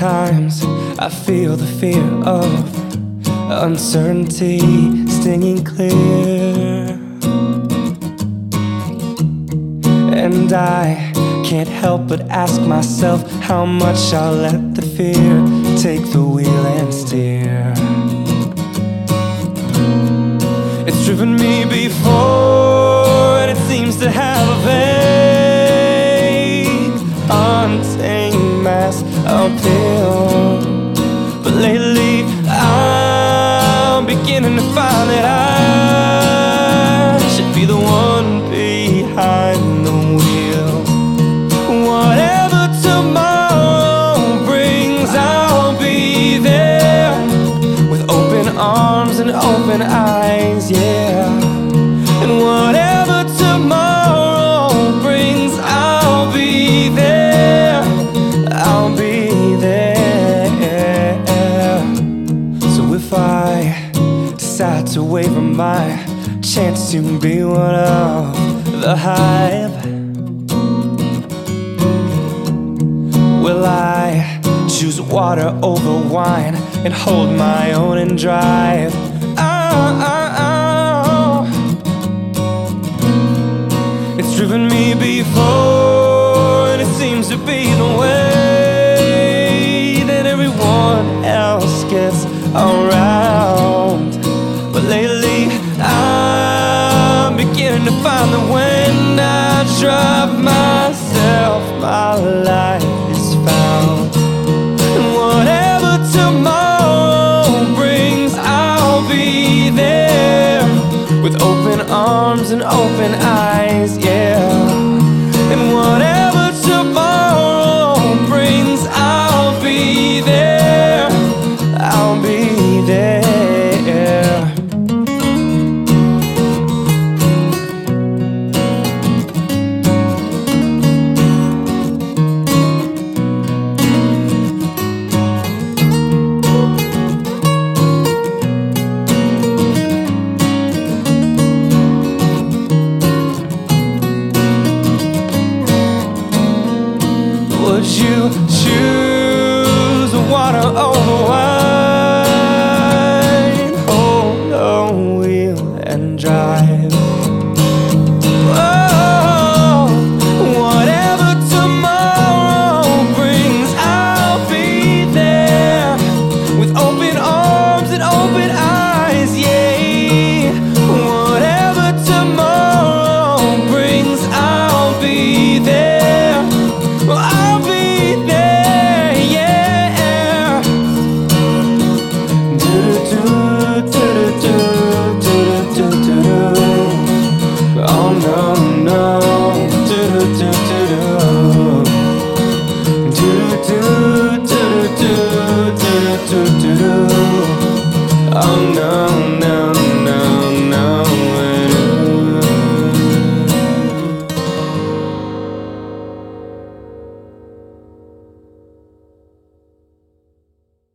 Sometimes I feel the fear of uncertainty stinging clear. And I can't help but ask myself how much I'll let the fear take the wheel and steer. It's driven me before, appeal. But lately, I'm beginning to find that I should be the one behind the wheel. Whatever tomorrow brings, I'll be there with open arms and open eyes, to waver my chance to be one of the hive, will I choose water over wine and hold my own and drive? Oh, oh, oh. It's driven me before, and it seems to be the way that everyone else gets around. Lately, I'm beginning to find that when I drive myself, my life is found. And whatever tomorrow brings, I'll be there with open arms and open eyes. do do do. Oh no.